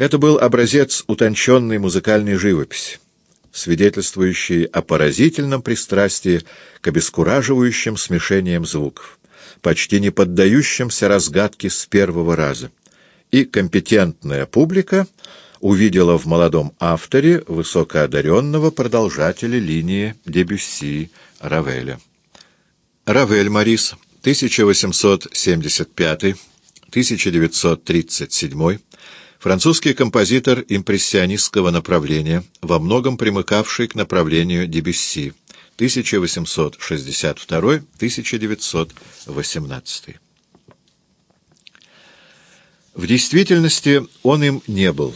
Это был образец утонченной музыкальной живописи, свидетельствующий о поразительном пристрастии к обескураживающим смешениям звуков, почти не поддающимся разгадке с первого раза. И компетентная публика увидела в молодом авторе высокоодаренного продолжателя линии Дебюсси Равеля. Равель Марис, 1875-1937 Французский композитор импрессионистского направления, во многом примыкавший к направлению Дебюсси, 1862-1918. В действительности он им не был,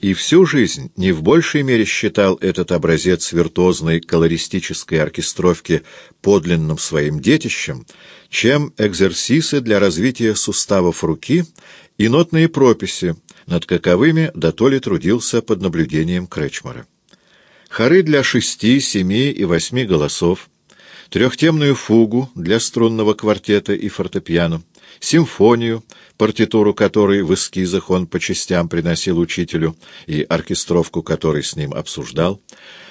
и всю жизнь не в большей мере считал этот образец виртуозной колористической оркестровки подлинным своим детищем, чем экзерсисы для развития суставов руки и нотные прописи, над каковыми дотоле трудился под наблюдением Кречмара. Хоры для шести, семи и восьми голосов, трехтемную фугу для струнного квартета и фортепиано, симфонию, партитуру которой в эскизах он по частям приносил учителю и оркестровку которой с ним обсуждал,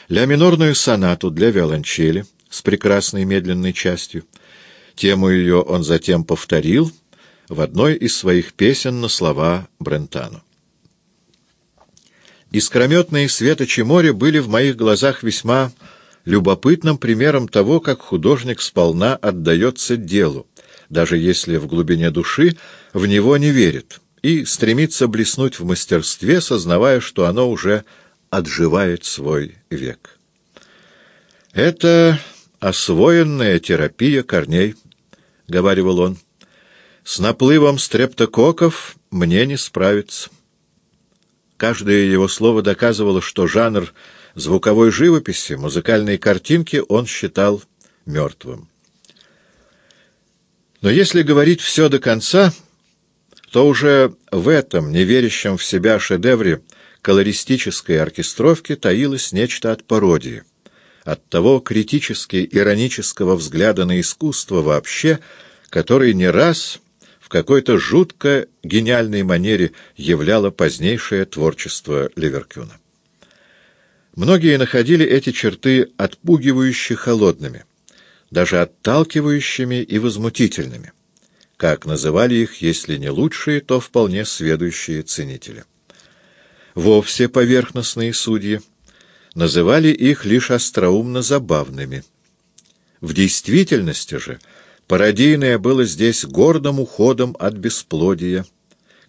ля минорную сонату для виолончели с прекрасной медленной частью. Тему ее он затем повторил в одной из своих песен на слова Брентану. Искрометные светочи моря были в моих глазах весьма любопытным примером того, как художник сполна отдается делу, даже если в глубине души в него не верит, и стремится блеснуть в мастерстве, сознавая, что оно уже отживает свой век. «Это освоенная терапия корней», — говаривал он. «С наплывом стрептококков мне не справиться». Каждое его слово доказывало, что жанр звуковой живописи, музыкальной картинки он считал мертвым. Но если говорить все до конца, то уже в этом, неверящем в себя шедевре колористической оркестровки таилось нечто от пародии, от того критически-иронического взгляда на искусство вообще, который не раз в какой-то жутко гениальной манере являло позднейшее творчество Ливеркюна. Многие находили эти черты отпугивающе холодными, даже отталкивающими и возмутительными, как называли их, если не лучшие, то вполне сведущие ценители. Вовсе поверхностные судьи называли их лишь остроумно забавными. В действительности же – Пародийное было здесь гордым уходом от бесплодия,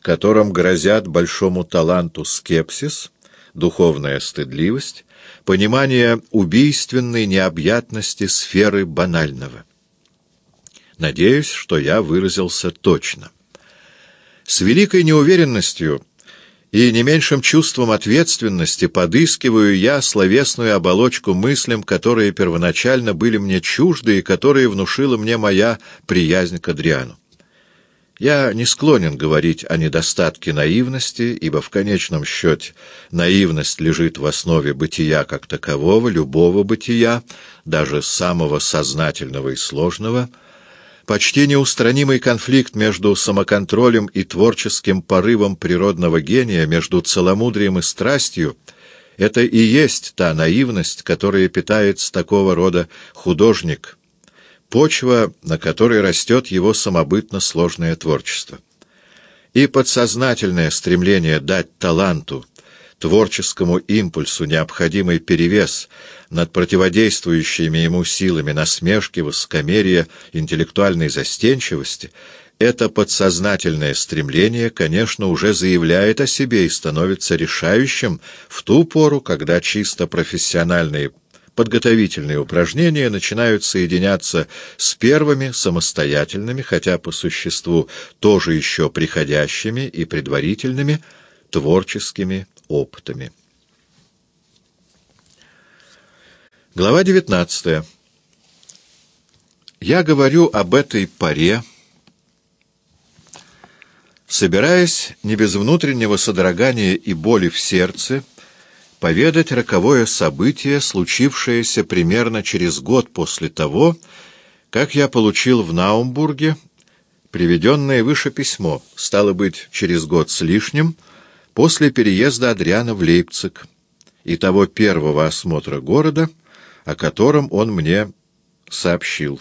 которым грозят большому таланту скепсис, духовная стыдливость, понимание убийственной необъятности сферы банального. Надеюсь, что я выразился точно. С великой неуверенностью и не меньшим чувством ответственности подыскиваю я словесную оболочку мыслям, которые первоначально были мне чужды и которые внушила мне моя приязнь к Адриану. Я не склонен говорить о недостатке наивности, ибо в конечном счете наивность лежит в основе бытия как такового, любого бытия, даже самого сознательного и сложного — Почти неустранимый конфликт между самоконтролем и творческим порывом природного гения, между целомудрием и страстью — это и есть та наивность, которая питается такого рода художник, почва, на которой растет его самобытно сложное творчество. И подсознательное стремление дать таланту, творческому импульсу необходимый перевес над противодействующими ему силами насмешки, высокомерия, интеллектуальной застенчивости, это подсознательное стремление, конечно, уже заявляет о себе и становится решающим в ту пору, когда чисто профессиональные подготовительные упражнения начинают соединяться с первыми самостоятельными, хотя по существу тоже еще приходящими и предварительными, творческими опытами. Глава 19. Я говорю об этой паре, собираясь не без внутреннего содрогания и боли в сердце поведать роковое событие, случившееся примерно через год после того, как я получил в Наумбурге приведенное выше письмо, стало быть, через год с лишним, после переезда Адриана в Лейпциг и того первого осмотра города, о котором он мне сообщил,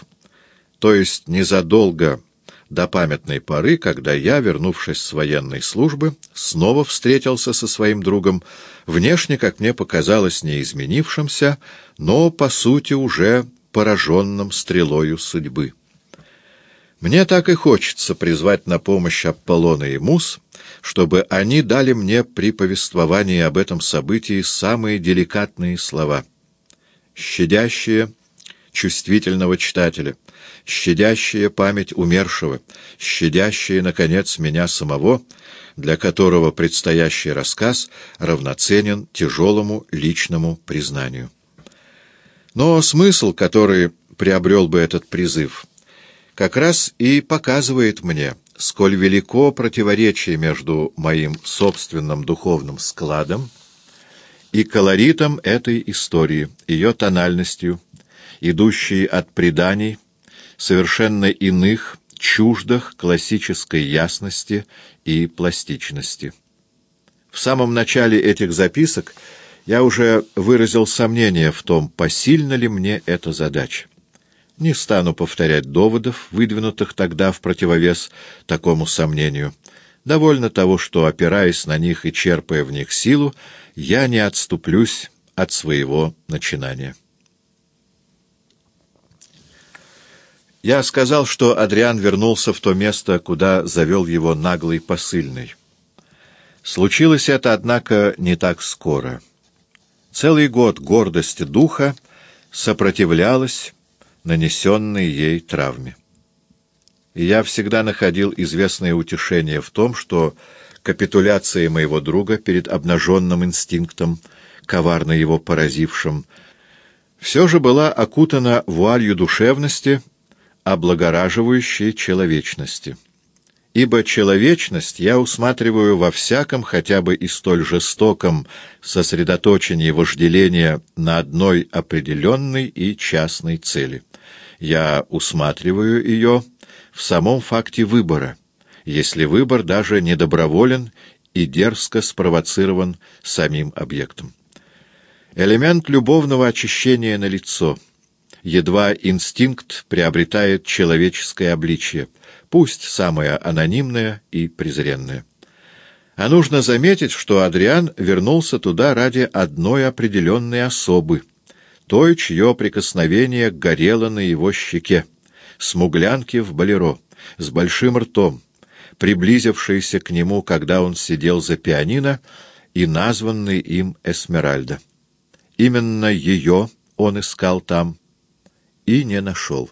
то есть незадолго до памятной поры, когда я, вернувшись с военной службы, снова встретился со своим другом, внешне, как мне показалось, не изменившимся, но, по сути, уже пораженным стрелою судьбы. Мне так и хочется призвать на помощь Аполлона и Мус, чтобы они дали мне при повествовании об этом событии самые деликатные слова, щадящие чувствительного читателя, щадящие память умершего, щадящие, наконец, меня самого, для которого предстоящий рассказ равноценен тяжелому личному признанию. Но смысл, который приобрел бы этот призыв, как раз и показывает мне, сколь велико противоречие между моим собственным духовным складом и колоритом этой истории, ее тональностью, идущей от преданий, совершенно иных, чуждых классической ясности и пластичности. В самом начале этих записок я уже выразил сомнение в том, посильна ли мне эта задача. Не стану повторять доводов, выдвинутых тогда в противовес такому сомнению. Довольно того, что, опираясь на них и черпая в них силу, я не отступлюсь от своего начинания. Я сказал, что Адриан вернулся в то место, куда завел его наглый посыльный. Случилось это, однако, не так скоро. Целый год гордость духа сопротивлялась нанесенной ей травме. И я всегда находил известное утешение в том, что капитуляция моего друга перед обнаженным инстинктом, коварно его поразившим, все же была окутана вуалью душевности — облагораживающей человечности. Ибо человечность я усматриваю во всяком, хотя бы и столь жестоком, сосредоточении вожделения на одной определенной и частной цели. Я усматриваю ее в самом факте выбора, если выбор даже недоброволен и дерзко спровоцирован самим объектом. Элемент любовного очищения на лицо — едва инстинкт приобретает человеческое обличие, пусть самое анонимное и презренное. А нужно заметить, что Адриан вернулся туда ради одной определенной особы, той, чье прикосновение горело на его щеке, смуглянки в болеро, с большим ртом, приблизившейся к нему, когда он сидел за пианино, и названный им Эсмеральда. Именно ее он искал там, и не нашел.